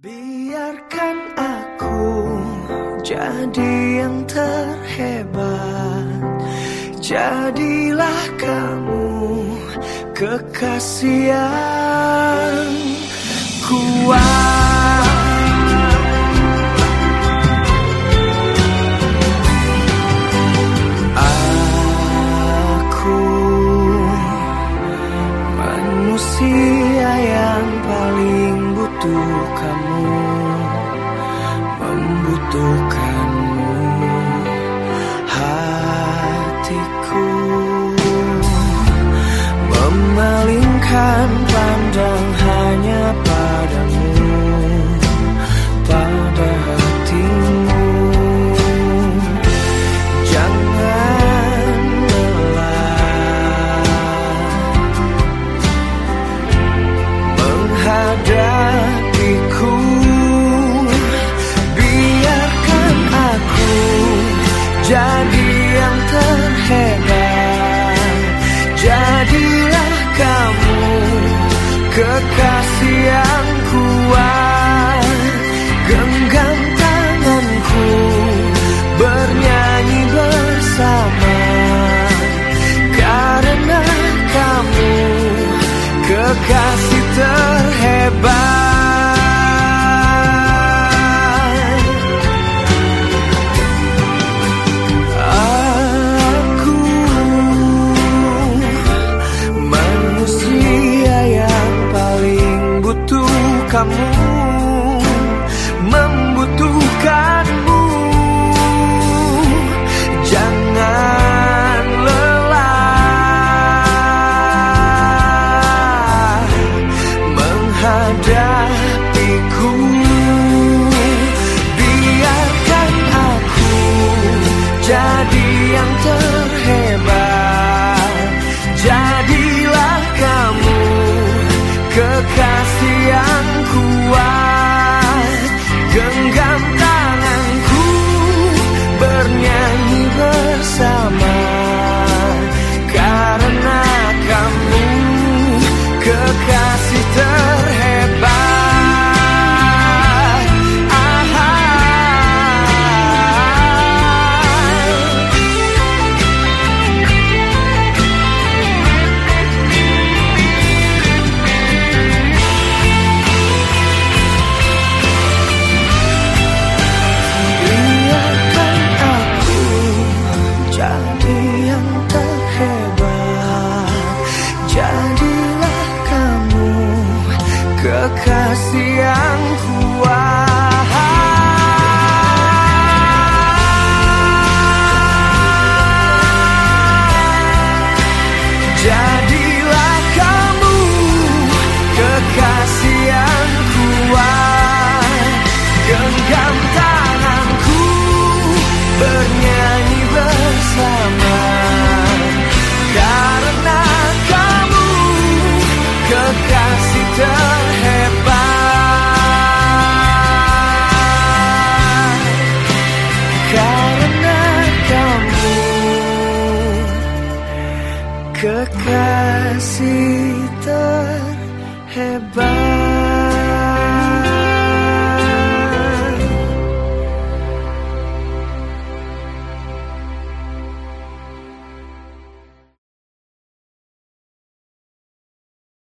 Biarkan aku jadi yang terhebat. Jadilah kamu kekasih butuh kamu Membutuhkanmu Hatiku. Memalingkan pandang hanya padamu kekasih yang kuat. Jadilah kamu kekasih yang kuat. Genggam tanganku bernyanyi bersama. Karena kamu kekasih terhebat Karena kamu kekasih terhebat